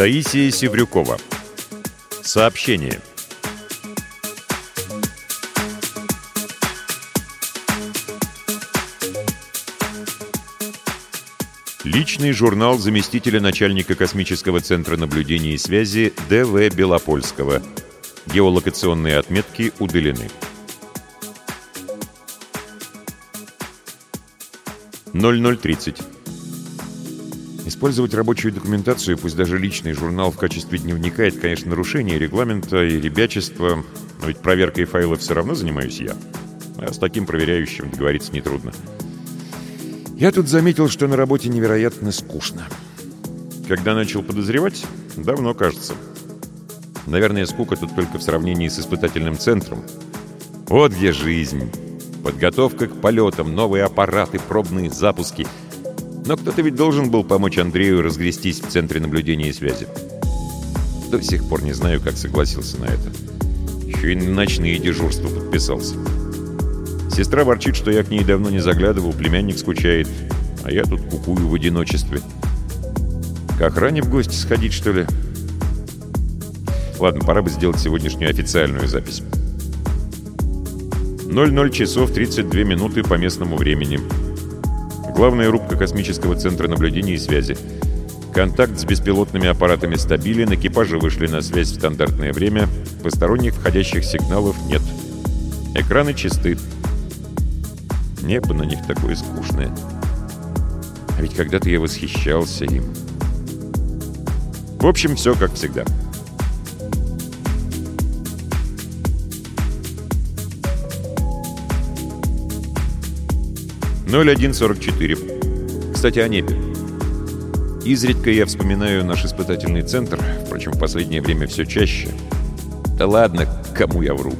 Таисия Севрюкова. Сообщение. Личный журнал заместителя начальника космического центра наблюдения и связи Д.В. Белопольского. Геолокационные отметки удалены. 0030. Использовать рабочую документацию, пусть даже личный журнал в качестве дневника, это, конечно, нарушение регламента и ребячество, но ведь проверкой файлов все равно занимаюсь я. А с таким проверяющим договориться нетрудно. Я тут заметил, что на работе невероятно скучно. Когда начал подозревать, давно кажется. Наверное, скука тут только в сравнении с испытательным центром. Вот где жизнь. Подготовка к полетам, новые аппараты, пробные запуски. Но кто-то ведь должен был помочь Андрею разгрестись в центре наблюдения и связи. До сих пор не знаю, как согласился на это. Еще и на ночные дежурства подписался. Сестра ворчит, что я к ней давно не заглядывал, племянник скучает, а я тут кукую в одиночестве. К охране в гости сходить, что ли? Ладно, пора бы сделать сегодняшнюю официальную запись. 00 часов 32 минуты по местному времени. Главная рубка космического центра наблюдения и связи. Контакт с беспилотными аппаратами стабилен, экипажи вышли на связь в стандартное время, посторонних входящих сигналов нет. Экраны чисты. Небо на них такое скучное. А ведь когда-то я восхищался им. В общем, все как всегда. «0144». Кстати, о небе. Изредка я вспоминаю наш испытательный центр, впрочем, в последнее время все чаще. Да ладно, кому я вру.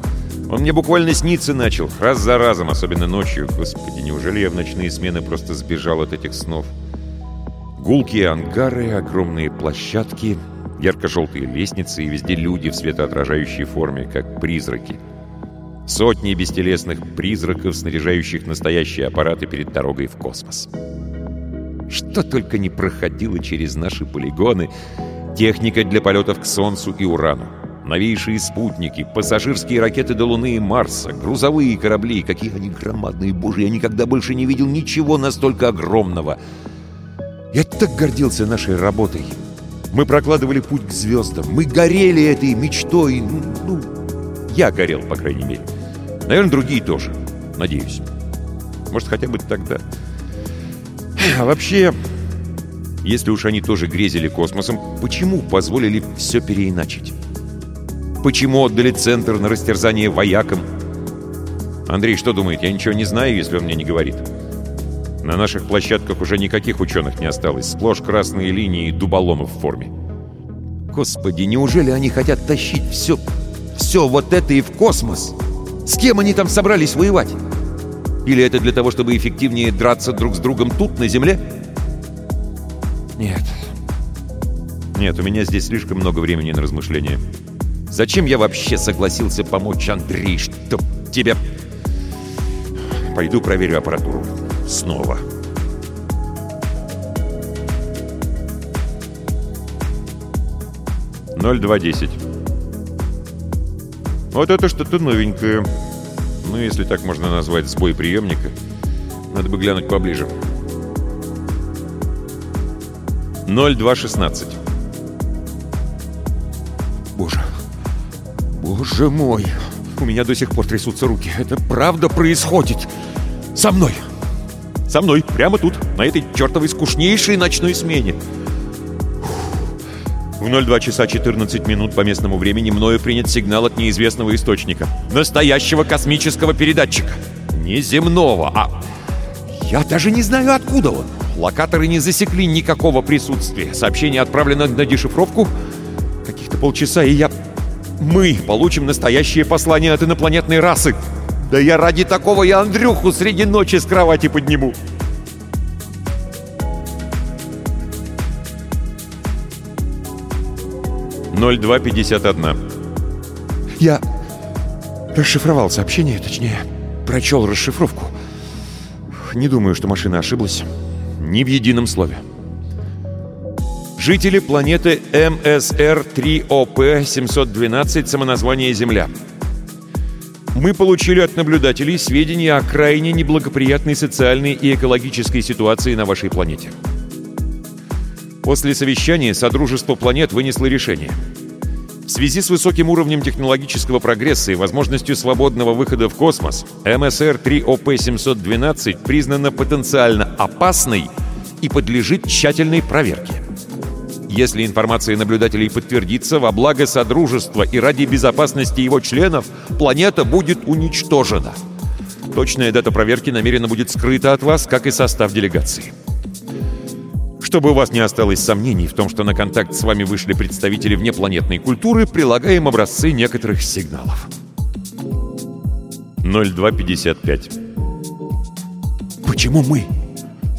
Он мне буквально снится начал, раз за разом, особенно ночью. Господи, неужели я в ночные смены просто сбежал от этих снов? Гулкие ангары, огромные площадки, ярко-желтые лестницы и везде люди в светоотражающей форме, как призраки. Сотни бестелесных призраков, снаряжающих настоящие аппараты перед дорогой в космос. Что только не проходило через наши полигоны. Техника для полетов к Солнцу и Урану новейшие спутники, пассажирские ракеты до Луны и Марса, грузовые корабли. Какие они громадные, боже, я никогда больше не видел ничего настолько огромного. Я так гордился нашей работой. Мы прокладывали путь к звездам. Мы горели этой мечтой. Ну, я горел, по крайней мере. Наверное, другие тоже. Надеюсь. Может, хотя бы тогда. А вообще, если уж они тоже грезили космосом, почему позволили все переиначить? Почему отдали центр на растерзание воякам? Андрей что думает? Я ничего не знаю, если он мне не говорит. На наших площадках уже никаких ученых не осталось. Сплошь красные линии и дуболомы в форме. Господи, неужели они хотят тащить все, все вот это и в космос? С кем они там собрались воевать? Или это для того, чтобы эффективнее драться друг с другом тут, на Земле? Нет. Нет, у меня здесь слишком много времени на размышления. Зачем я вообще согласился помочь Андрей, чтоб тебя... Пойду проверю аппаратуру. Снова. Ноль два десять. Вот это что-то новенькое. Ну, если так можно назвать сбой приемника. Надо бы глянуть поближе. 0216. Боже, Боже мой, у меня до сих пор трясутся руки. Это правда происходит. Со мной. Со мной, прямо тут, на этой чертовой скучнейшей ночной смене. В 02 часа 14 минут по местному времени мною принят сигнал от неизвестного источника. Настоящего космического передатчика. Не земного, а... Я даже не знаю, откуда он. Локаторы не засекли никакого присутствия. Сообщение отправлено на дешифровку. Каких-то полчаса, и я мы получим настоящее послание от инопланетной расы. Да я ради такого я Андрюху среди ночи с кровати подниму. Ноль два пятьдесят одна. Я расшифровал сообщение, точнее, прочел расшифровку. Не думаю, что машина ошиблась. Ни в едином слове. Жители планеты МСР-3ОП-712, самоназвание Земля. Мы получили от наблюдателей сведения о крайне неблагоприятной социальной и экологической ситуации на вашей планете. После совещания Содружество планет вынесло решение. В связи с высоким уровнем технологического прогресса и возможностью свободного выхода в космос, МСР-3ОП-712 признана потенциально опасной и подлежит тщательной проверке. Если информация наблюдателей подтвердится, во благо Содружества и ради безопасности его членов, планета будет уничтожена. Точная дата проверки намеренно будет скрыта от вас, как и состав делегации. Чтобы у вас не осталось сомнений в том, что на контакт с вами вышли представители внепланетной культуры, прилагаем образцы некоторых сигналов. 0255 Почему мы?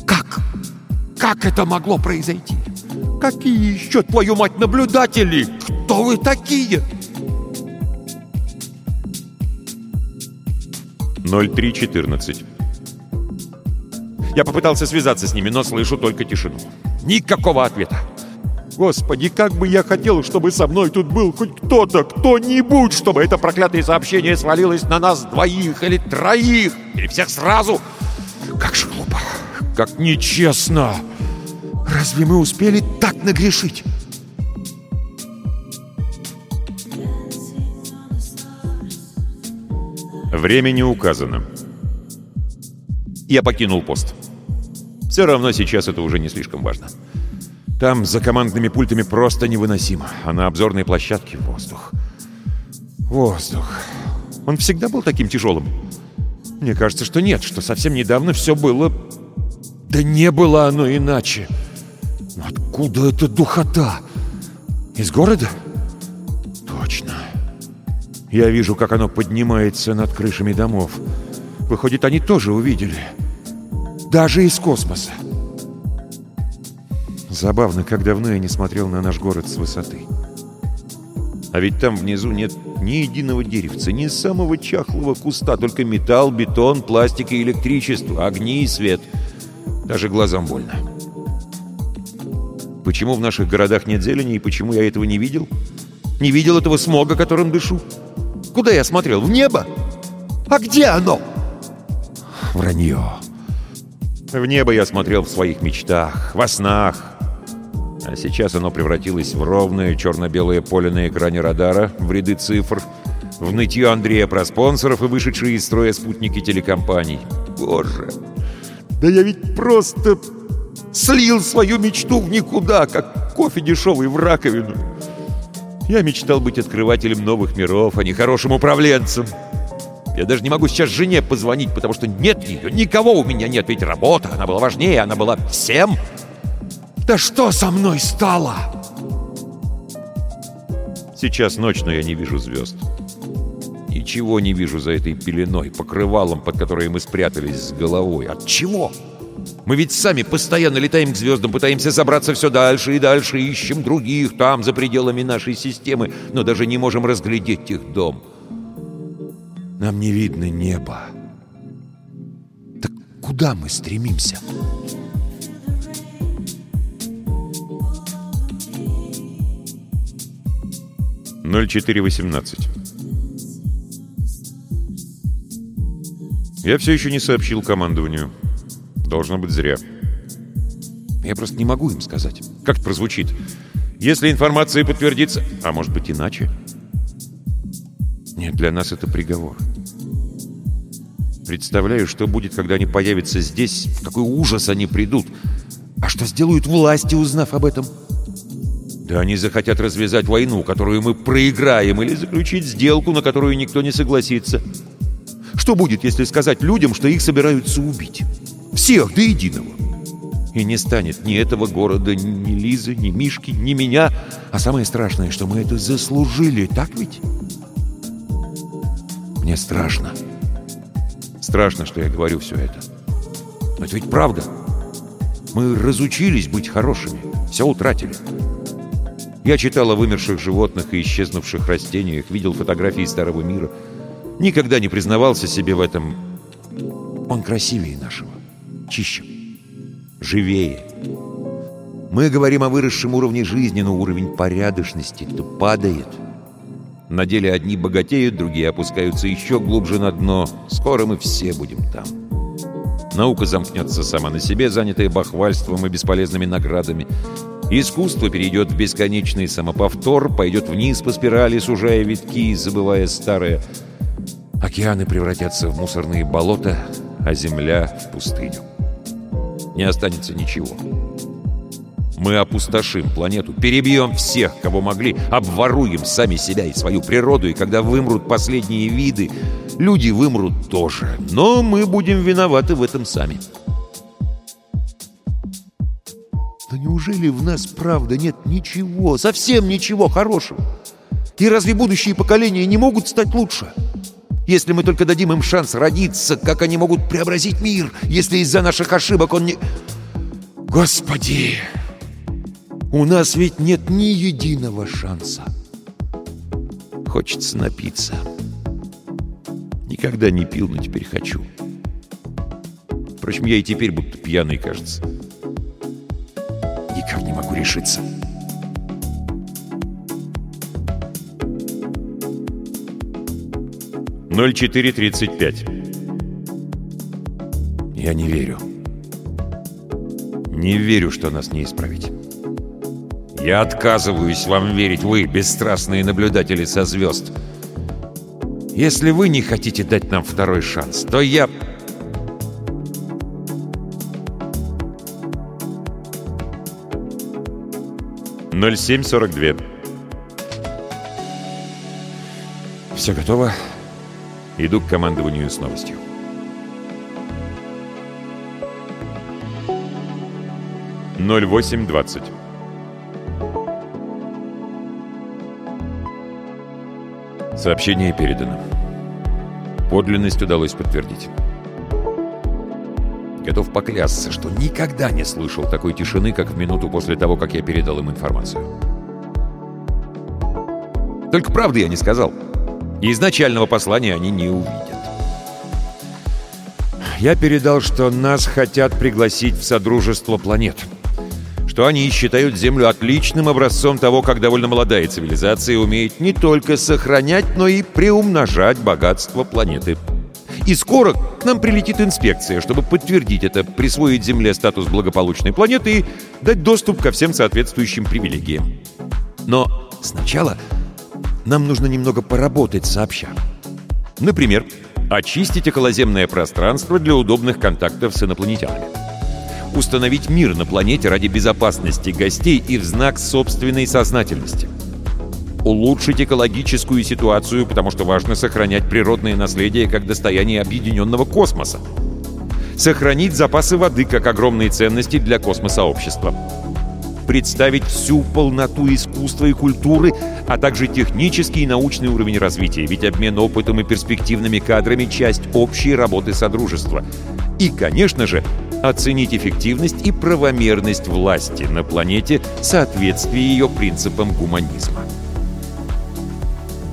Как? Как это могло произойти? Какие еще, твою мать, наблюдатели? Кто вы такие? 0314 Я попытался связаться с ними, но слышу только тишину. Никакого ответа. Господи, как бы я хотел, чтобы со мной тут был хоть кто-то, кто-нибудь, чтобы это проклятое сообщение свалилось на нас двоих или троих, или всех сразу. Как же глупо, как нечестно. Разве мы успели так нагрешить? Время не указано. Я покинул пост. Все равно сейчас это уже не слишком важно. Там за командными пультами просто невыносимо, а на обзорной площадке воздух. Воздух. Он всегда был таким тяжелым? Мне кажется, что нет, что совсем недавно все было... Да не было оно иначе. Но откуда эта духота? Из города? Точно. Я вижу, как оно поднимается над крышами домов. Выходит, они тоже увидели. Даже из космоса. Забавно, как давно я не смотрел на наш город с высоты. А ведь там внизу нет ни единого деревца, ни самого чахлого куста, только металл, бетон, пластик и электричество, огни и свет. Даже глазам больно. Почему в наших городах нет зелени и почему я этого не видел? Не видел этого смога, которым дышу? Куда я смотрел? В небо? А где оно? Вранье. В небо я смотрел в своих мечтах, во снах. А сейчас оно превратилось в ровное черно-белое поле на экране радара, в ряды цифр, в нытье Андрея про спонсоров и вышедшие из строя спутники телекомпаний. Боже! Да я ведь просто слил свою мечту в никуда, как кофе дешевый в раковину. Я мечтал быть открывателем новых миров, а не хорошим управленцем. Я даже не могу сейчас жене позвонить, потому что нет ее, никого у меня нет, ведь работа, она была важнее, она была всем. Да что со мной стало? Сейчас ночь, но я не вижу звезд. Ничего не вижу за этой пеленой, покрывалом, под которой мы спрятались с головой. От чего? Мы ведь сами постоянно летаем к звездам, пытаемся забраться все дальше и дальше, ищем других там, за пределами нашей системы, но даже не можем разглядеть их дом. Нам не видно неба. Так куда мы стремимся? Ноль четыре восемнадцать. Я все еще не сообщил командованию. Должно быть зря. Я просто не могу им сказать. Как это прозвучит? Если информация подтвердится... А может быть иначе? Нет, для нас это приговор. Представляю, что будет, когда они появятся здесь, в какой ужас они придут. А что сделают власти, узнав об этом? Да они захотят развязать войну, которую мы проиграем, или заключить сделку, на которую никто не согласится. Что будет, если сказать людям, что их собираются убить? Всех до единого. И не станет ни этого города, ни Лизы, ни Мишки, ни меня. А самое страшное, что мы это заслужили, так ведь? Мне страшно. Страшно, что я говорю все это. Но это ведь правда. Мы разучились быть хорошими. Все утратили. Я читал о вымерших животных и исчезнувших растениях, видел фотографии старого мира. Никогда не признавался себе в этом. Он красивее нашего чище, живее. Мы говорим о выросшем уровне жизни, но уровень порядочности-то падает. На деле одни богатеют, другие опускаются еще глубже на дно. Скоро мы все будем там. Наука замкнется сама на себе, занятая бахвальством и бесполезными наградами. Искусство перейдет в бесконечный самоповтор, пойдет вниз по спирали, сужая витки и забывая старое. Океаны превратятся в мусорные болота, а земля — в пустыню. Не останется ничего. Мы опустошим планету, перебьем всех, кого могли, обворуем сами себя и свою природу, и когда вымрут последние виды, люди вымрут тоже. Но мы будем виноваты в этом сами. Но неужели в нас правда нет ничего, совсем ничего хорошего? И разве будущие поколения не могут стать лучше? Если мы только дадим им шанс родиться, как они могут преобразить мир, если из-за наших ошибок он не... Господи! У нас ведь нет ни единого шанса. Хочется напиться. Никогда не пил, но теперь хочу. Впрочем, я и теперь будто пьяный, кажется. Никак не могу решиться. Ноль четыре тридцать пять. Я не верю. Не верю, что нас не исправить. Я отказываюсь вам верить, вы, бесстрастные наблюдатели со звезд. Если вы не хотите дать нам второй шанс, то я... Ноль семь сорок две. Все готово. Иду к командованию с новостью. Ноль восемь двадцать. Сообщение передано. Подлинность удалось подтвердить. Готов поклясться, что никогда не слышал такой тишины, как в минуту после того, как я передал им информацию. Только правды я не сказал. И изначального послания они не увидят. Я передал, что нас хотят пригласить в Содружество планет что они считают Землю отличным образцом того, как довольно молодая цивилизация умеет не только сохранять, но и приумножать богатство планеты. И скоро к нам прилетит инспекция, чтобы подтвердить это, присвоить Земле статус благополучной планеты и дать доступ ко всем соответствующим привилегиям. Но сначала нам нужно немного поработать сообща. Например, очистить околоземное пространство для удобных контактов с инопланетянами установить мир на планете ради безопасности гостей и в знак собственной сознательности. Улучшить экологическую ситуацию, потому что важно сохранять природное наследие как достояние объединенного космоса. Сохранить запасы воды как огромные ценности для космосообщества. Представить всю полноту искусства и культуры, а также технический и научный уровень развития, ведь обмен опытом и перспективными кадрами – часть общей работы Содружества. И, конечно же, оценить эффективность и правомерность власти на планете в соответствии ее принципам гуманизма.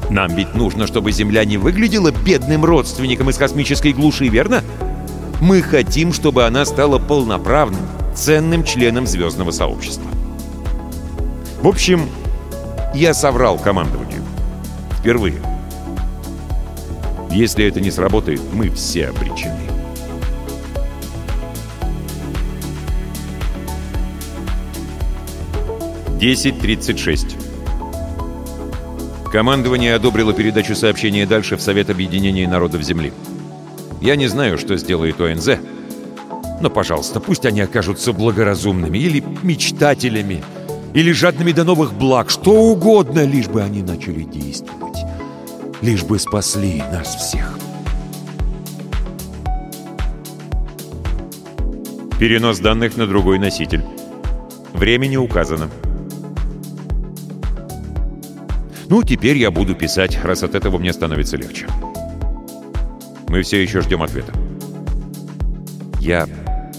Нам ведь нужно, чтобы Земля не выглядела бедным родственником из космической глуши, верно? Мы хотим, чтобы она стала полноправным, ценным членом звездного сообщества. В общем, я соврал командованию. Впервые. Если это не сработает, мы все обречены. 10.36. Командование одобрило передачу сообщения дальше в Совет Объединения Народов Земли. Я не знаю, что сделает ОНЗ, но, пожалуйста, пусть они окажутся благоразумными или мечтателями, или жадными до новых благ, что угодно, лишь бы они начали действовать, лишь бы спасли нас всех. Перенос данных на другой носитель. Время не указано. Ну, теперь я буду писать, раз от этого мне становится легче. Мы все еще ждем ответа. Я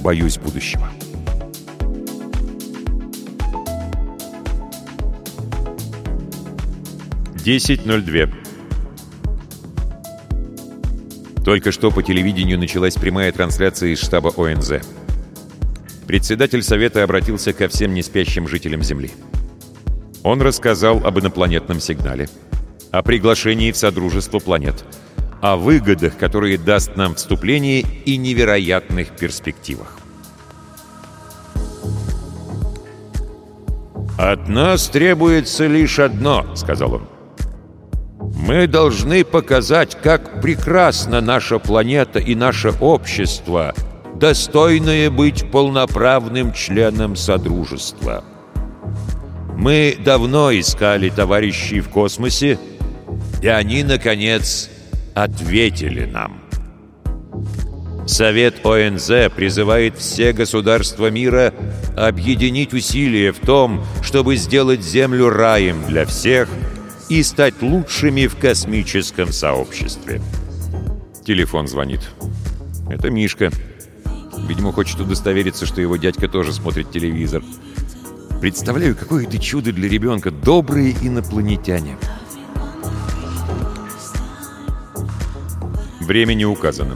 боюсь будущего. Десять ноль две. Только что по телевидению началась прямая трансляция из штаба ОНЗ. Председатель Совета обратился ко всем неспящим жителям Земли. Он рассказал об инопланетном сигнале, о приглашении в Содружество планет, о выгодах, которые даст нам вступление и невероятных перспективах. «От нас требуется лишь одно», — сказал он. «Мы должны показать, как прекрасна наша планета и наше общество, достойное быть полноправным членом Содружества. Мы давно искали товарищей в космосе, и они, наконец, ответили нам». Совет ОНЗ призывает все государства мира объединить усилия в том, чтобы сделать Землю раем для всех и стать лучшими в космическом сообществе. Телефон звонит. Это Мишка. Видимо, хочет удостовериться, что его дядька тоже смотрит телевизор. Представляю, какое это чудо для ребенка. Добрые инопланетяне. Время не указано.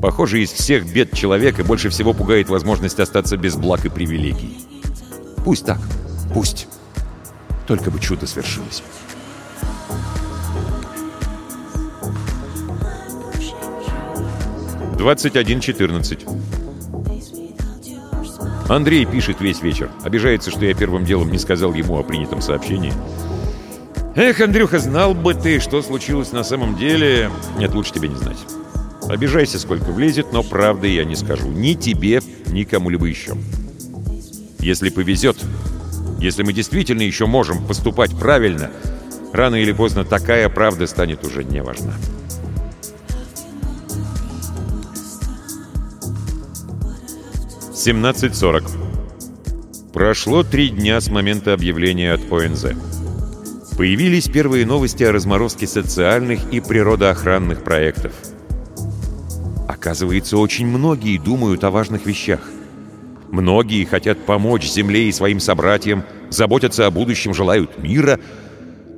Похоже, из всех бед человека больше всего пугает возможность остаться без благ и привилегий. Пусть так, пусть. Только бы чудо свершилось. Двадцать один четырнадцать. Андрей пишет весь вечер. Обижается, что я первым делом не сказал ему о принятом сообщении. Эх, Андрюха, знал бы ты, что случилось на самом деле. Нет, лучше тебе не знать. Обижайся, сколько влезет, но правды я не скажу. Ни тебе, ни кому-либо еще. Если повезет, если мы действительно еще можем поступать правильно, рано или поздно такая правда станет уже неважна. Семнадцать сорок. Прошло три дня с момента объявления от ОНЗ. Появились первые новости о разморозке социальных и природоохранных проектов – Оказывается, очень многие думают о важных вещах. Многие хотят помочь Земле и своим собратьям, заботятся о будущем, желают мира.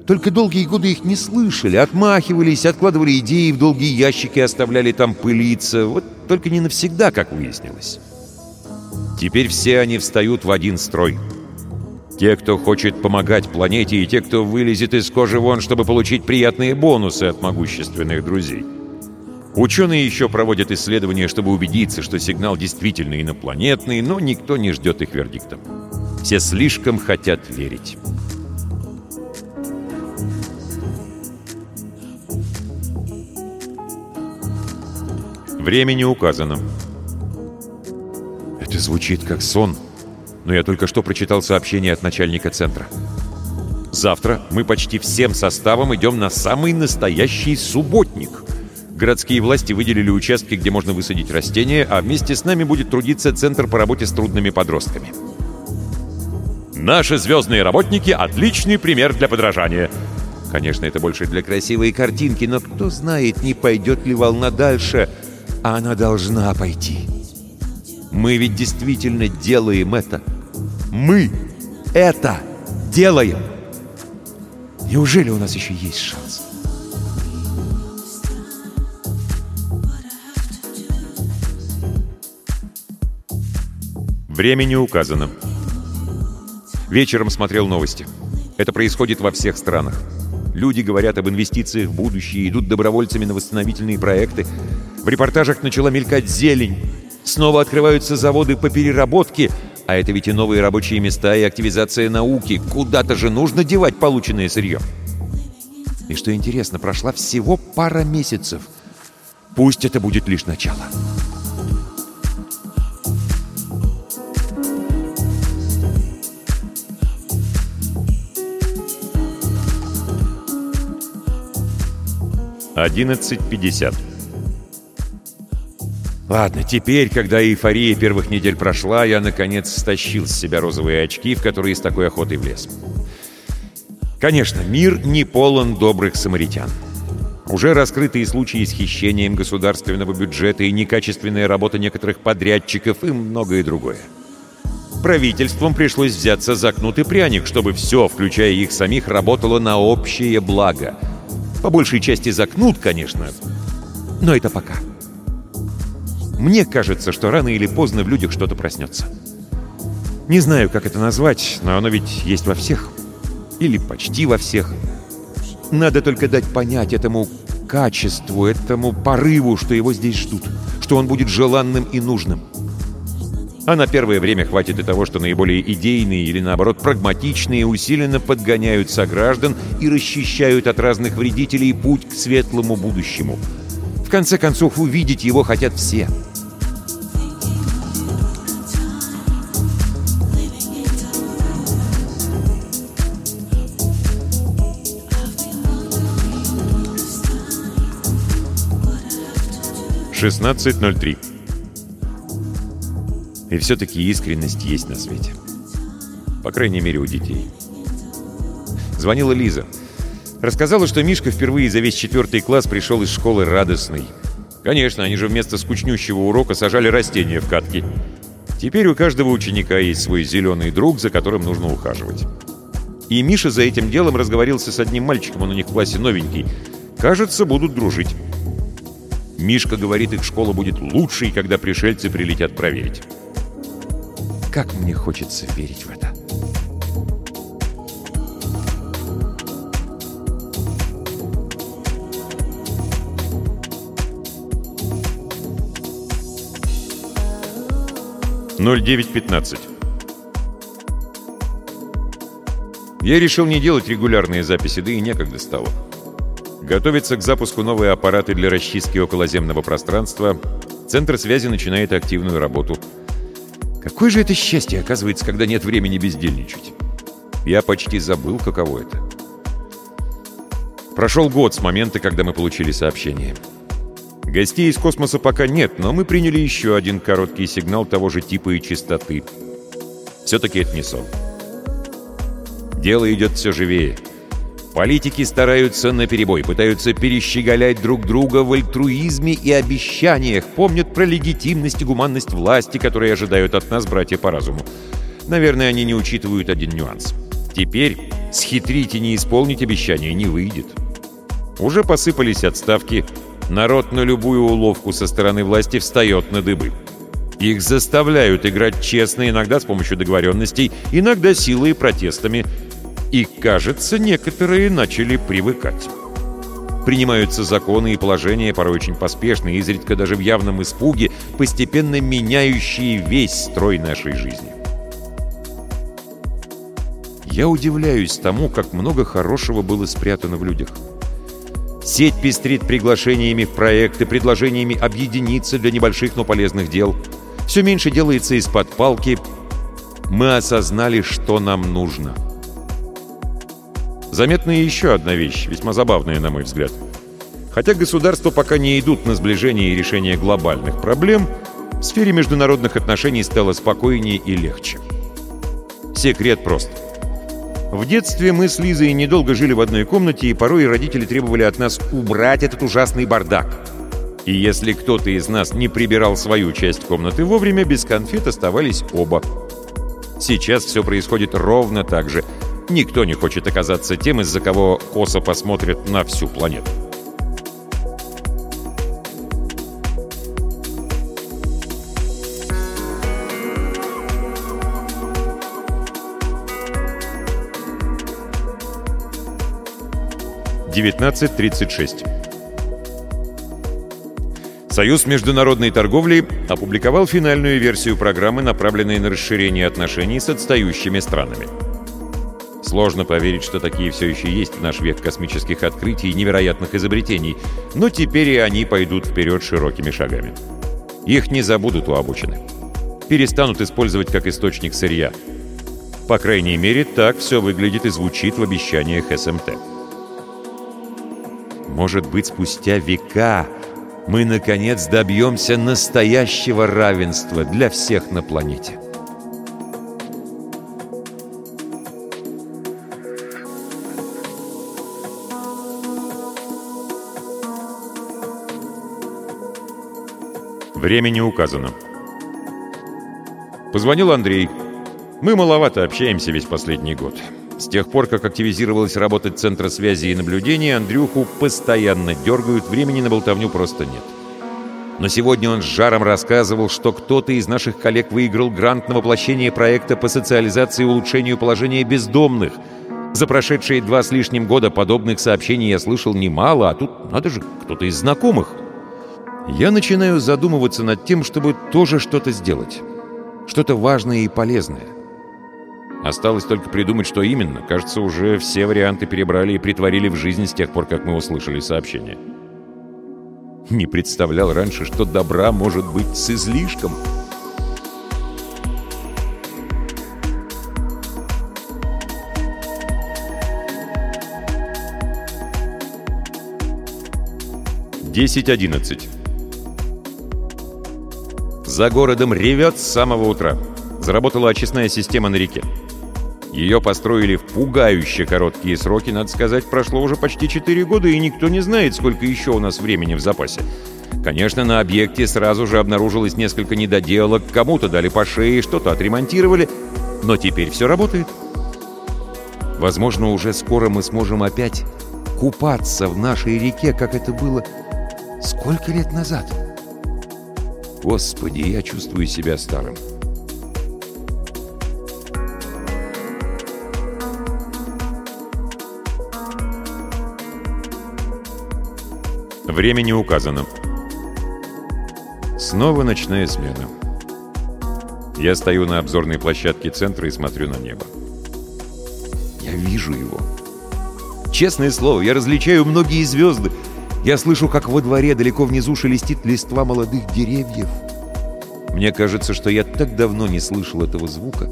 Только долгие годы их не слышали, отмахивались, откладывали идеи в долгие ящики, оставляли там пылиться. Вот только не навсегда, как выяснилось. Теперь все они встают в один строй. Те, кто хочет помогать планете, и те, кто вылезет из кожи вон, чтобы получить приятные бонусы от могущественных друзей. Ученые еще проводят исследования, чтобы убедиться, что сигнал действительно инопланетный, но никто не ждет их вердикта. Все слишком хотят верить. Время не указано. Это звучит как сон, но я только что прочитал сообщение от начальника центра. Завтра мы почти всем составом идем на самый настоящий субботник — Городские власти выделили участки, где можно высадить растения, а вместе с нами будет трудиться Центр по работе с трудными подростками. Наши звездные работники — отличный пример для подражания. Конечно, это больше для красивой картинки, но кто знает, не пойдет ли волна дальше, а она должна пойти. Мы ведь действительно делаем это. Мы это делаем. Неужели у нас еще есть шанс? Время не указано. Вечером смотрел новости. Это происходит во всех странах. Люди говорят об инвестициях в будущее, идут добровольцами на восстановительные проекты. В репортажах начала мелькать зелень. Снова открываются заводы по переработке, а это ведь и новые рабочие места, и активизация науки. Куда-то же нужно девать полученное сырье. И что интересно, прошла всего пара месяцев. Пусть это будет лишь начало. Одиннадцать пятьдесят. Ладно, теперь, когда эйфория первых недель прошла, я, наконец, стащил с себя розовые очки, в которые с такой охотой влез. Конечно, мир не полон добрых самаритян. Уже раскрытые случаи с хищением государственного бюджета и некачественная работа некоторых подрядчиков и многое другое. Правительством пришлось взяться за кнут и пряник, чтобы все, включая их самих, работало на общее благо — по большей части закнут, конечно, но это пока. Мне кажется, что рано или поздно в людях что-то проснется. Не знаю, как это назвать, но оно ведь есть во всех. Или почти во всех. Надо только дать понять этому качеству, этому порыву, что его здесь ждут, что он будет желанным и нужным. А на первое время хватит и того, что наиболее идейные или, наоборот, прагматичные усиленно подгоняют сограждан и расчищают от разных вредителей путь к светлому будущему. В конце концов, увидеть его хотят все – 16.03 И все-таки искренность есть на свете. По крайней мере, у детей. Звонила Лиза. Рассказала, что Мишка впервые за весь четвертый класс пришел из школы радостный. Конечно, они же вместо скучнющего урока сажали растения в катки. Теперь у каждого ученика есть свой зеленый друг, за которым нужно ухаживать. И Миша за этим делом разговорился с одним мальчиком, он у них в классе новенький. Кажется, будут дружить. Мишка говорит, их школа будет лучшей, когда пришельцы прилетят проверить. Как мне хочется верить в это. Ноль девять пятнадцать. Я решил не делать регулярные записи, да и некогда стало. Готовится к запуску новые аппараты для расчистки околоземного пространства. Центр связи начинает активную работу. Какое же это счастье, оказывается, когда нет времени бездельничать. Я почти забыл, каково это. Прошел год с момента, когда мы получили сообщение. Гостей из космоса пока нет, но мы приняли еще один короткий сигнал того же типа и частоты. Все-таки это не сон. Дело идет все живее. Политики стараются наперебой, пытаются перещеголять друг друга в альтруизме и обещаниях, помнят про легитимность и гуманность власти, которые ожидают от нас братья по разуму. Наверное, они не учитывают один нюанс. Теперь схитрить и не исполнить обещания не выйдет. Уже посыпались отставки, народ на любую уловку со стороны власти встает на дыбы. Их заставляют играть честно, иногда с помощью договоренностей, иногда силой и протестами – и, кажется, некоторые начали привыкать. Принимаются законы и положения, порой очень поспешные, изредка даже в явном испуге, постепенно меняющие весь строй нашей жизни. Я удивляюсь тому, как много хорошего было спрятано в людях. Сеть пестрит приглашениями в проекты, предложениями объединиться для небольших, но полезных дел. Все меньше делается из-под палки. Мы осознали, что нам нужно — Заметна и еще одна вещь, весьма забавная, на мой взгляд. Хотя государства пока не идут на сближение и решение глобальных проблем, в сфере международных отношений стало спокойнее и легче. Секрет прост. В детстве мы с Лизой недолго жили в одной комнате, и порой родители требовали от нас убрать этот ужасный бардак. И если кто-то из нас не прибирал свою часть комнаты вовремя, без конфет оставались оба. Сейчас все происходит ровно так же – Никто не хочет оказаться тем, из-за кого косо посмотрят на всю планету. Девятнадцать тридцать шесть. Союз международной торговли опубликовал финальную версию программы, направленной на расширение отношений с отстающими странами. Сложно поверить, что такие все еще есть в наш век космических открытий и невероятных изобретений, но теперь и они пойдут вперед широкими шагами. Их не забудут у обученных. Перестанут использовать как источник сырья. По крайней мере, так все выглядит и звучит в обещаниях СМТ. Может быть, спустя века мы, наконец, добьемся настоящего равенства для всех на планете. Время не указано. Позвонил Андрей. Мы маловато общаемся весь последний год. С тех пор, как активизировалась работа Центра связи и наблюдения, Андрюху постоянно дергают, времени на болтовню просто нет. Но сегодня он с жаром рассказывал, что кто-то из наших коллег выиграл грант на воплощение проекта по социализации и улучшению положения бездомных. За прошедшие два с лишним года подобных сообщений я слышал немало, а тут, надо же, кто-то из знакомых. Я начинаю задумываться над тем, чтобы тоже что-то сделать. Что-то важное и полезное. Осталось только придумать, что именно. Кажется, уже все варианты перебрали и притворили в жизнь с тех пор, как мы услышали сообщение. Не представлял раньше, что добра может быть с излишком. Десять одиннадцать. За городом ревет с самого утра. Заработала очистная система на реке. Ее построили в пугающе короткие сроки, надо сказать, прошло уже почти 4 года, и никто не знает, сколько еще у нас времени в запасе. Конечно, на объекте сразу же обнаружилось несколько недоделок, кому-то дали по шее, что-то отремонтировали, но теперь все работает. Возможно, уже скоро мы сможем опять купаться в нашей реке, как это было сколько лет назад. Господи, я чувствую себя старым. Время не указано. Снова ночная смена. Я стою на обзорной площадке центра и смотрю на небо. Я вижу его. Честное слово, я различаю многие звезды. Я слышу, как во дворе далеко внизу шелестит листва молодых деревьев. Мне кажется, что я так давно не слышал этого звука.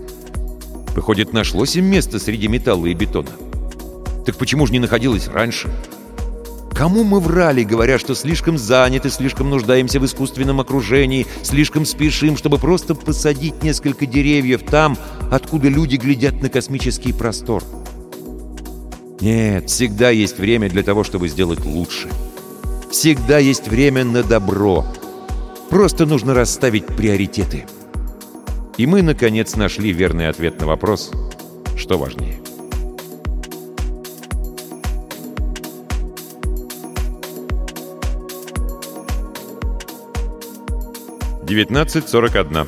Выходит, нашлось им место среди металла и бетона. Так почему же не находилось раньше? — Кому мы врали, говоря, что слишком заняты, слишком нуждаемся в искусственном окружении, слишком спешим, чтобы просто посадить несколько деревьев там, откуда люди глядят на космический простор? Нет, всегда есть время для того, чтобы сделать лучше. Всегда есть время на добро. Просто нужно расставить приоритеты. И мы, наконец, нашли верный ответ на вопрос, что важнее. 19.41.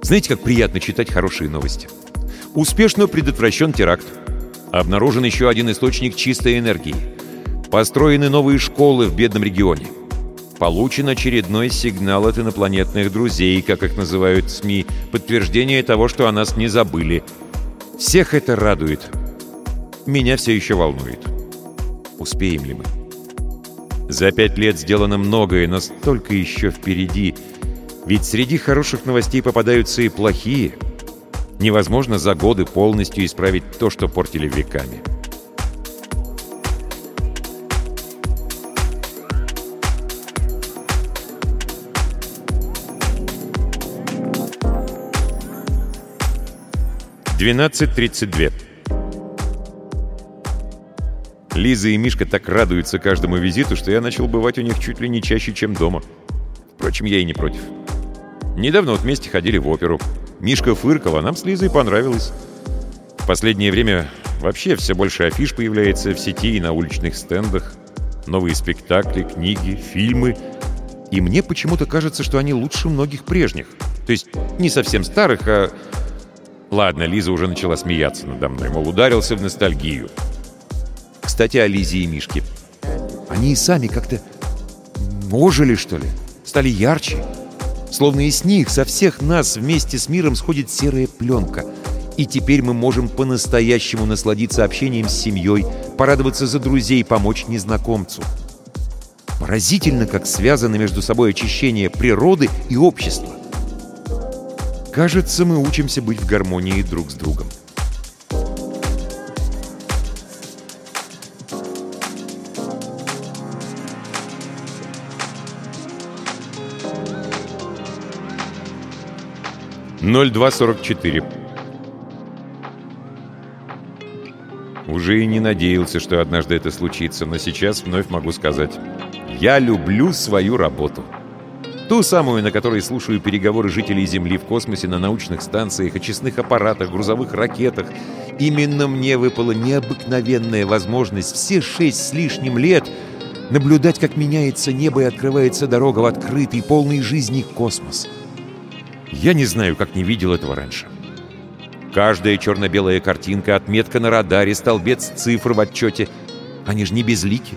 Знаете, как приятно читать хорошие новости? Успешно предотвращен теракт. Обнаружен еще один источник чистой энергии. Построены новые школы в бедном регионе. Получен очередной сигнал от инопланетных друзей, как их называют СМИ, подтверждение того, что о нас не забыли. Всех это радует. Меня все еще волнует. Успеем ли мы? За пять лет сделано многое, но столько еще впереди. Ведь среди хороших новостей попадаются и плохие. Невозможно за годы полностью исправить то, что портили веками. Двенадцать тридцать две. Лиза и Мишка так радуются каждому визиту, что я начал бывать у них чуть ли не чаще, чем дома. Впрочем, я и не против. Недавно вот вместе ходили в оперу. Мишка фыркал, а нам с Лизой понравилось. В последнее время вообще все больше афиш появляется в сети и на уличных стендах. Новые спектакли, книги, фильмы. И мне почему-то кажется, что они лучше многих прежних. То есть не совсем старых, а... Ладно, Лиза уже начала смеяться надо мной, мол, ударился в ностальгию. Кстати, о Лизе и Мишке. Они и сами как-то ожили, что ли? Стали ярче? Словно из них, со всех нас вместе с миром сходит серая пленка. И теперь мы можем по-настоящему насладиться общением с семьей, порадоваться за друзей, помочь незнакомцу. Поразительно, как связано между собой очищение природы и общества. Кажется, мы учимся быть в гармонии друг с другом. 0244. Уже и не надеялся, что однажды это случится, но сейчас вновь могу сказать. Я люблю свою работу. Ту самую, на которой слушаю переговоры жителей Земли в космосе на научных станциях, очистных аппаратах, грузовых ракетах. Именно мне выпала необыкновенная возможность все шесть с лишним лет Наблюдать, как меняется небо и открывается дорога в открытый, полный жизни космос. Я не знаю, как не видел этого раньше. Каждая черно-белая картинка, отметка на радаре, столбец цифр в отчете. Они же не безлики.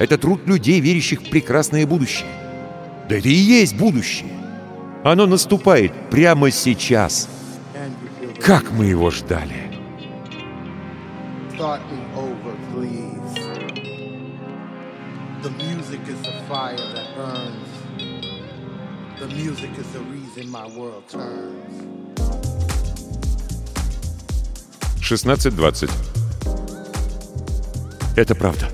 Это труд людей, верящих в прекрасное будущее. Да это и есть будущее. Оно наступает прямо сейчас. Как мы его ждали. Turns. 16.20. Это правда.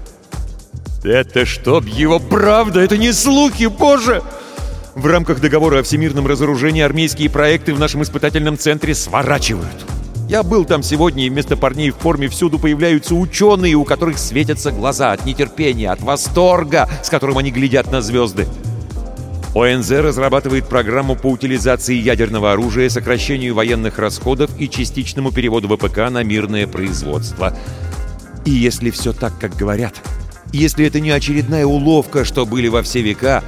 Это чтоб его правда! Это не слухи, боже! В рамках договора о всемирном разоружении армейские проекты в нашем испытательном центре сворачивают. Я был там сегодня, и вместо парней в форме всюду появляются ученые, у которых светятся глаза от нетерпения, от восторга, с которым они глядят на звезды. ОНЗ разрабатывает программу по утилизации ядерного оружия, сокращению военных расходов и частичному переводу ВПК на мирное производство. И если все так, как говорят, если это не очередная уловка, что были во все века,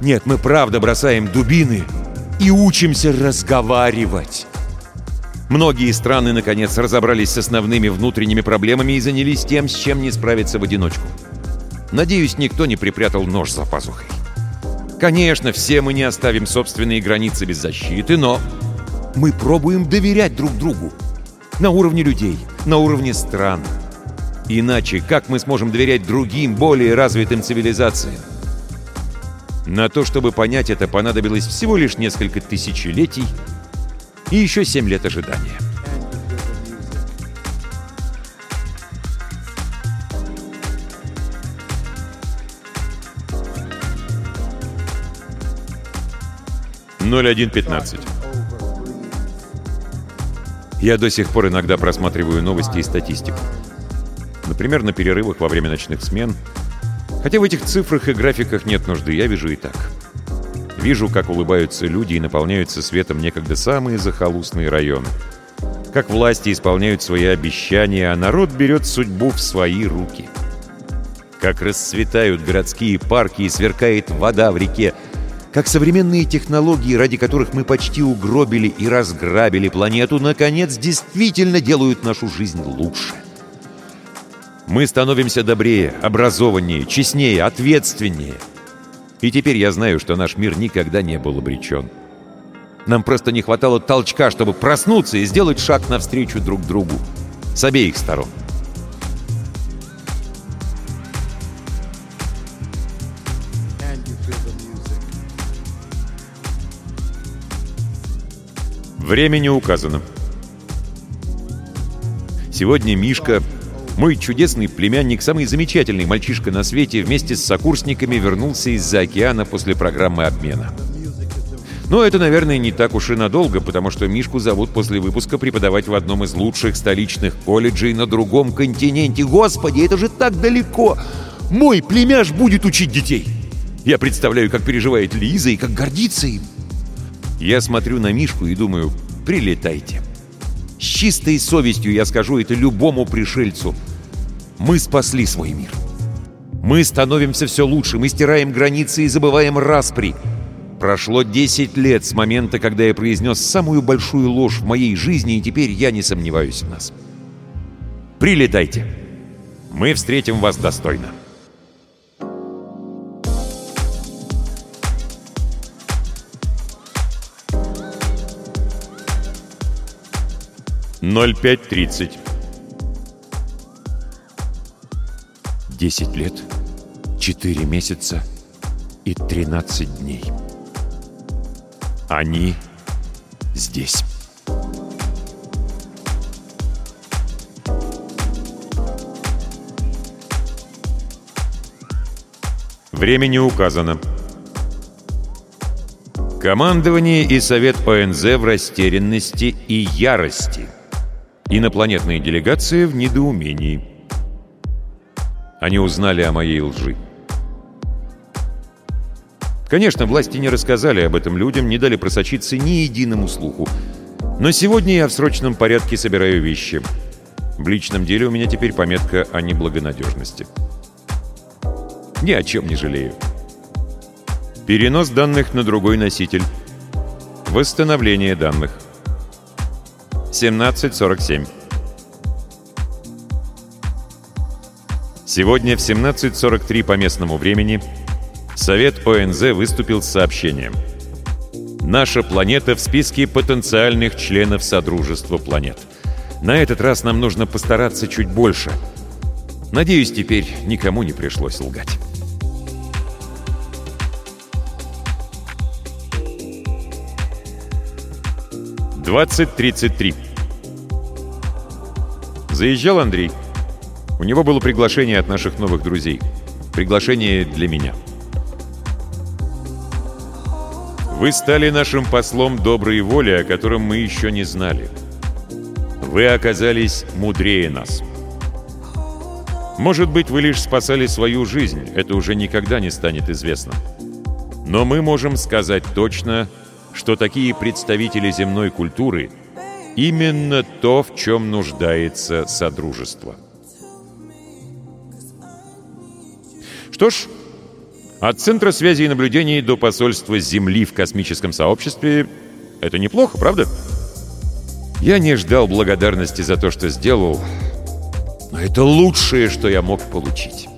нет, мы правда бросаем дубины и учимся разговаривать. Многие страны, наконец, разобрались с основными внутренними проблемами и занялись тем, с чем не справиться в одиночку. Надеюсь, никто не припрятал нож за пазухой. Конечно, все мы не оставим собственные границы без защиты, но мы пробуем доверять друг другу. На уровне людей, на уровне стран. Иначе как мы сможем доверять другим, более развитым цивилизациям? На то, чтобы понять это, понадобилось всего лишь несколько тысячелетий и еще семь лет ожидания. Ноль один пятнадцать. Я до сих пор иногда просматриваю новости и статистику. Например, на перерывах во время ночных смен. Хотя в этих цифрах и графиках нет нужды, я вижу и так. Вижу, как улыбаются люди и наполняются светом некогда самые захолустные районы. Как власти исполняют свои обещания, а народ берет судьбу в свои руки. Как расцветают городские парки и сверкает вода в реке. Как современные технологии, ради которых мы почти угробили и разграбили планету, наконец действительно делают нашу жизнь лучше. Мы становимся добрее, образованнее, честнее, ответственнее – и теперь я знаю, что наш мир никогда не был обречен. Нам просто не хватало толчка, чтобы проснуться и сделать шаг навстречу друг другу. С обеих сторон. Время не указано. Сегодня Мишка, мой чудесный племянник, самый замечательный мальчишка на свете, вместе с сокурсниками вернулся из-за океана после программы обмена. Но это, наверное, не так уж и надолго, потому что Мишку зовут после выпуска преподавать в одном из лучших столичных колледжей на другом континенте. Господи, это же так далеко! Мой племяш будет учить детей! Я представляю, как переживает Лиза и как гордится им. Я смотрю на Мишку и думаю, прилетайте. С чистой совестью я скажу это любому пришельцу. Мы спасли свой мир. Мы становимся все лучше, мы стираем границы и забываем распри. Прошло 10 лет с момента, когда я произнес самую большую ложь в моей жизни, и теперь я не сомневаюсь в нас. Прилетайте. Мы встретим вас достойно. Ноль пять тридцать. Десять лет, четыре месяца и тринадцать дней. Они здесь. Время не указано. Командование и Совет ОНЗ в растерянности и ярости. Инопланетные делегации в недоумении. Они узнали о моей лжи. Конечно, власти не рассказали об этом людям, не дали просочиться ни единому слуху. Но сегодня я в срочном порядке собираю вещи. В личном деле у меня теперь пометка о неблагонадежности. Ни о чем не жалею. Перенос данных на другой носитель. Восстановление данных. 17.47. Сегодня в 17.43 по местному времени Совет ОНЗ выступил с сообщением. Наша планета в списке потенциальных членов Содружества планет. На этот раз нам нужно постараться чуть больше. Надеюсь, теперь никому не пришлось лгать. Двадцать тридцать три. Заезжал Андрей. У него было приглашение от наших новых друзей. Приглашение для меня. Вы стали нашим послом доброй воли, о котором мы еще не знали. Вы оказались мудрее нас. Может быть, вы лишь спасали свою жизнь, это уже никогда не станет известно. Но мы можем сказать точно, что такие представители земной культуры — именно то, в чем нуждается Содружество. Что ж, от Центра связи и наблюдений до посольства Земли в космическом сообществе — это неплохо, правда? Я не ждал благодарности за то, что сделал, но это лучшее, что я мог получить.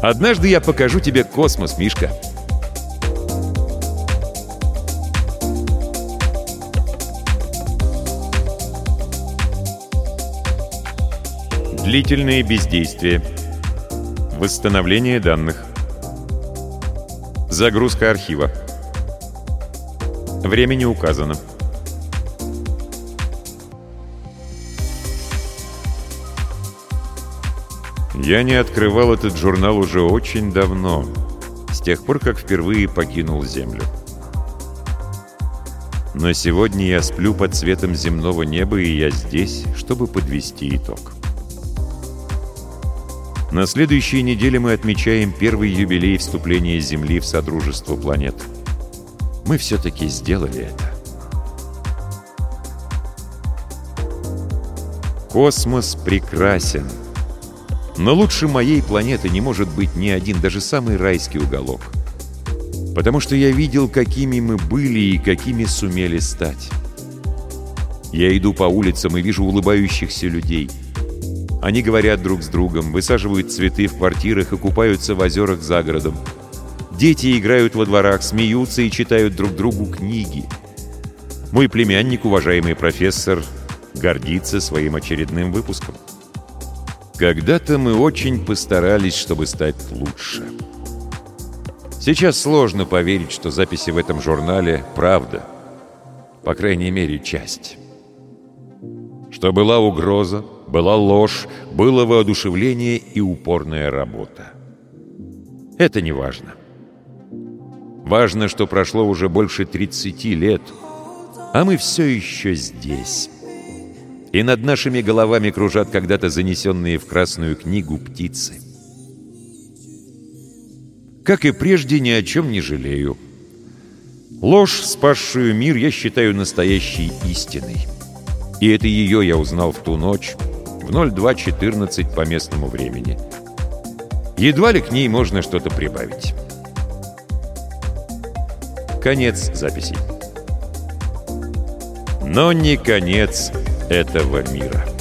Однажды я покажу тебе космос, Мишка. Длительные бездействия. Восстановление данных. Загрузка архива. Время не указано. Я не открывал этот журнал уже очень давно, с тех пор, как впервые покинул Землю. Но сегодня я сплю под цветом земного неба, и я здесь, чтобы подвести итог. На следующей неделе мы отмечаем первый юбилей вступления Земли в Содружество планет. Мы все-таки сделали это. Космос прекрасен. Но лучше моей планеты не может быть ни один, даже самый райский уголок. Потому что я видел, какими мы были и какими сумели стать. Я иду по улицам и вижу улыбающихся людей. Они говорят друг с другом, высаживают цветы в квартирах и купаются в озерах за городом. Дети играют во дворах, смеются и читают друг другу книги. Мой племянник, уважаемый профессор, гордится своим очередным выпуском. Когда-то мы очень постарались, чтобы стать лучше. Сейчас сложно поверить, что записи в этом журнале — правда. По крайней мере, часть. Что была угроза, была ложь, было воодушевление и упорная работа. Это не важно. Важно, что прошло уже больше 30 лет, а мы все еще здесь и над нашими головами кружат когда-то занесенные в Красную книгу птицы. Как и прежде, ни о чем не жалею. Ложь, спасшую мир, я считаю настоящей истиной. И это ее я узнал в ту ночь, в 02.14 по местному времени. Едва ли к ней можно что-то прибавить. Конец записи. Но не конец этого мира.